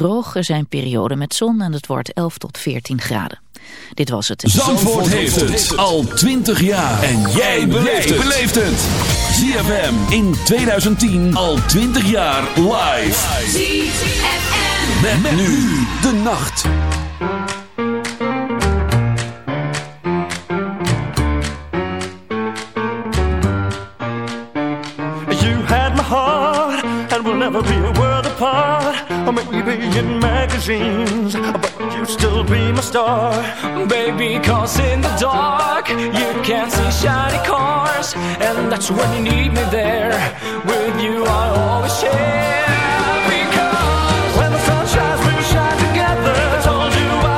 droog. Er zijn perioden met zon en het wordt 11 tot 14 graden. Dit was het. Zandvoort, heeft het al 20 jaar. En jij beleeft het. ZFM in 2010 al 20 jaar live. ZFM. Met nu de nacht. in magazines, but you'd still be my star. Baby, cause in the dark, you can see shiny cars, and that's when you need me there. With you, I always share. Because when the sun shines, we shine together. Told you I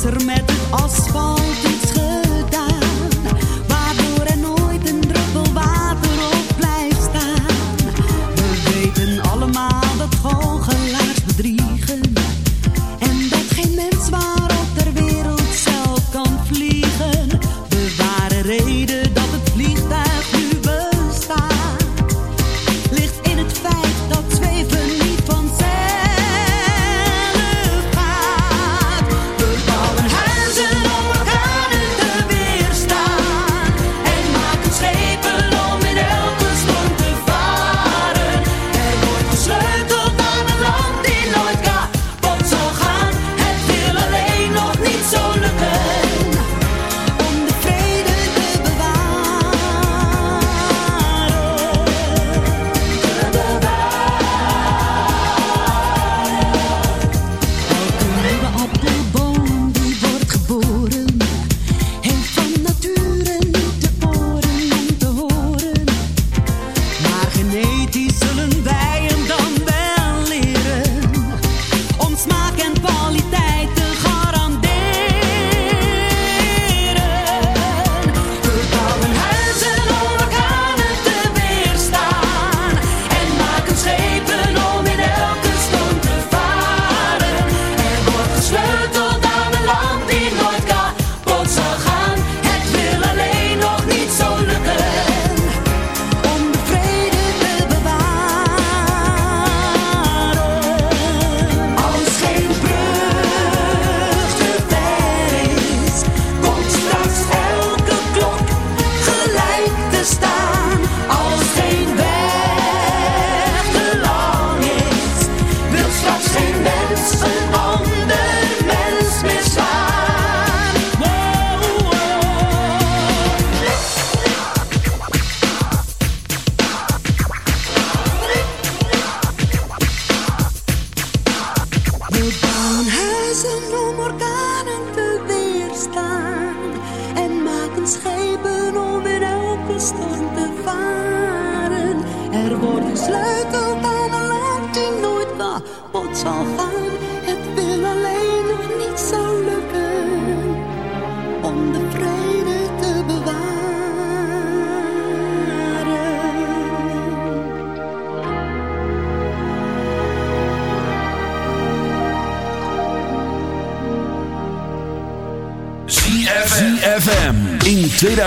is er met asfalt? understand.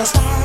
the stars.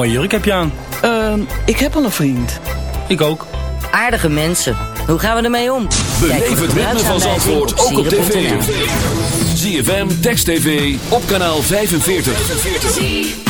Mooie jurk heb je aan. Uh, ik heb al een vriend. Ik ook. Aardige mensen. Hoe gaan we ermee om? Beleef het ritme van Zandvoort ook op tv. ZFM, Text TV, op kanaal 45.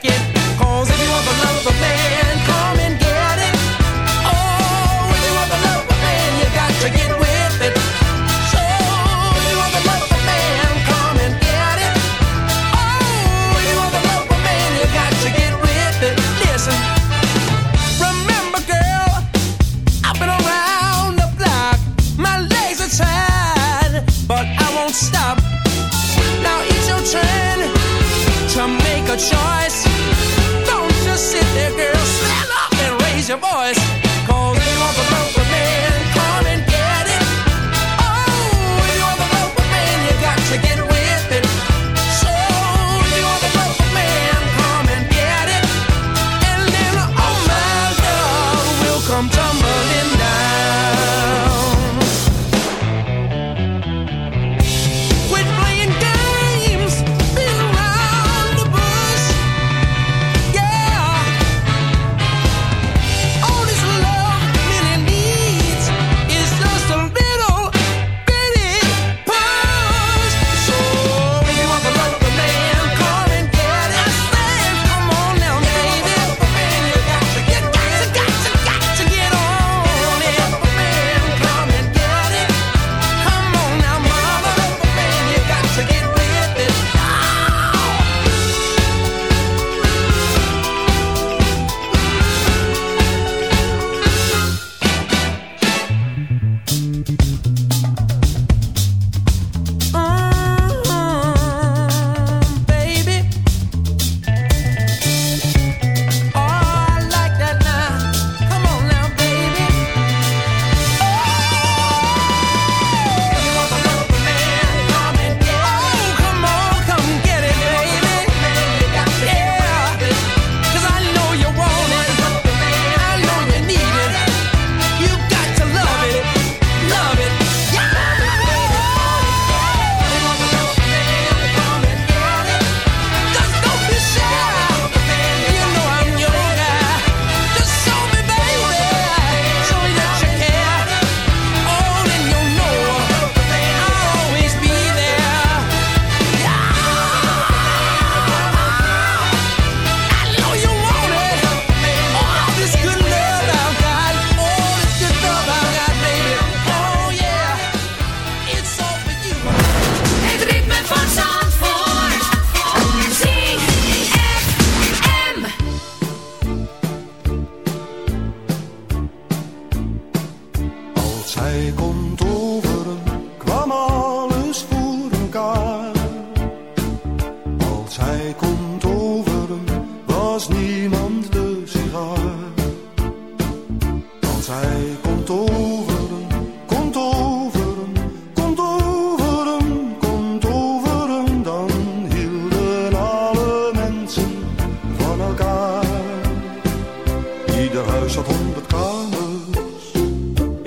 cualquier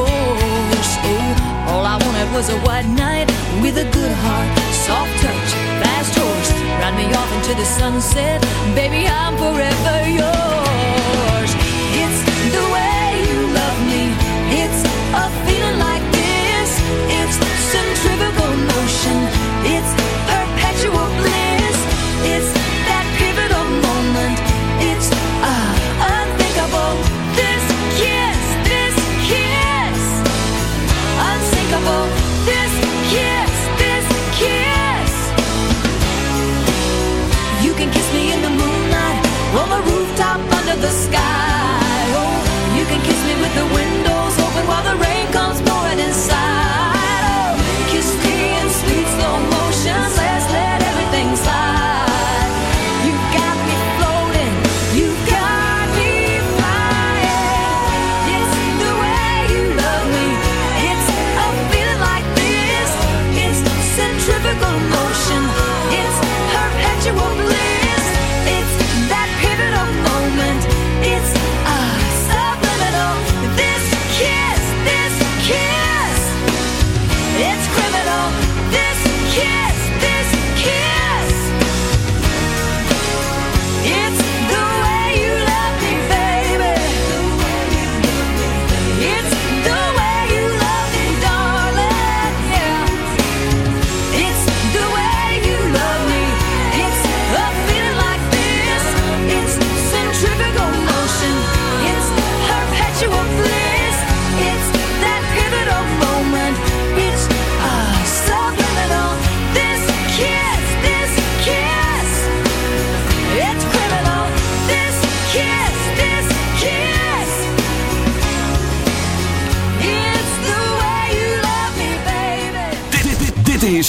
force. Oh, all I wanted was a white knight with a good heart, soft touch, fast horse. Ride me off into the sunset, baby, I'm forever yours. It's the way you love me. It's a feeling like this. It's centrifugal motion.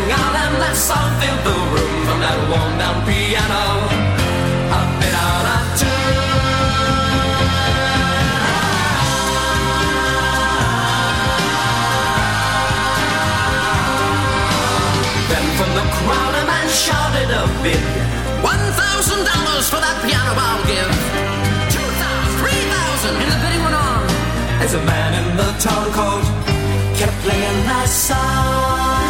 Rang out and that song filled the room from that worn down piano. Bit out of Then from the crowd a man shouted a bid. One thousand dollars for that piano I'll give. Two thousand, three thousand, and the bidding went on. As a man in the town coat kept playing that song.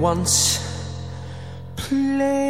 once played.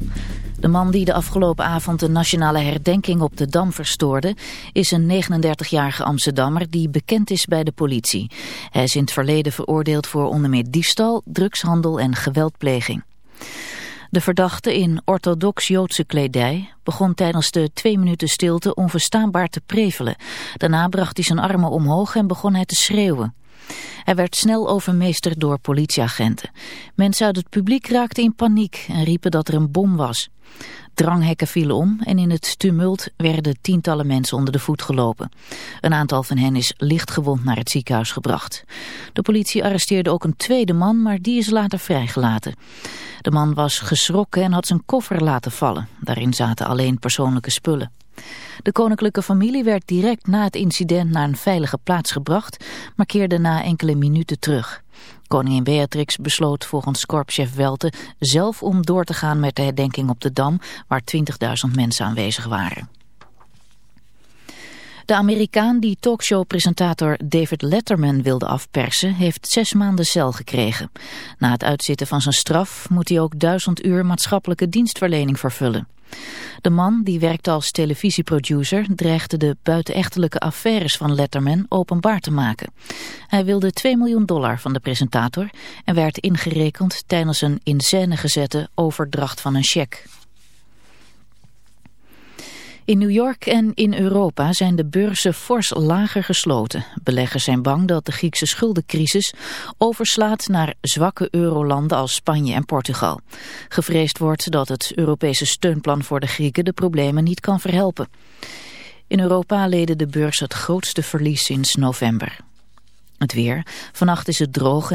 De man die de afgelopen avond de nationale herdenking op de Dam verstoorde... is een 39-jarige Amsterdammer die bekend is bij de politie. Hij is in het verleden veroordeeld voor onder meer diefstal, drugshandel en geweldpleging. De verdachte in orthodox-Joodse kledij begon tijdens de twee minuten stilte onverstaanbaar te prevelen. Daarna bracht hij zijn armen omhoog en begon hij te schreeuwen. Hij werd snel overmeesterd door politieagenten. Mensen uit het publiek raakten in paniek en riepen dat er een bom was. Dranghekken vielen om en in het tumult werden tientallen mensen onder de voet gelopen. Een aantal van hen is lichtgewond naar het ziekenhuis gebracht. De politie arresteerde ook een tweede man, maar die is later vrijgelaten. De man was geschrokken en had zijn koffer laten vallen. Daarin zaten alleen persoonlijke spullen. De koninklijke familie werd direct na het incident naar een veilige plaats gebracht, maar keerde na enkele minuten terug. Koningin Beatrix besloot volgens korpschef Welte zelf om door te gaan met de herdenking op de Dam, waar 20.000 mensen aanwezig waren. De Amerikaan die talkshow-presentator David Letterman wilde afpersen, heeft zes maanden cel gekregen. Na het uitzitten van zijn straf moet hij ook duizend uur maatschappelijke dienstverlening vervullen. De man, die werkte als televisieproducer, dreigde de buitenechtelijke affaires van Letterman openbaar te maken. Hij wilde 2 miljoen dollar van de presentator en werd ingerekend tijdens een in scène gezette overdracht van een cheque. In New York en in Europa zijn de beurzen fors lager gesloten. Beleggers zijn bang dat de Griekse schuldencrisis overslaat naar zwakke eurolanden als Spanje en Portugal. Gevreesd wordt dat het Europese steunplan voor de Grieken de problemen niet kan verhelpen. In Europa leden de beurs het grootste verlies sinds november. Het weer. Vannacht is het droog.